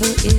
never.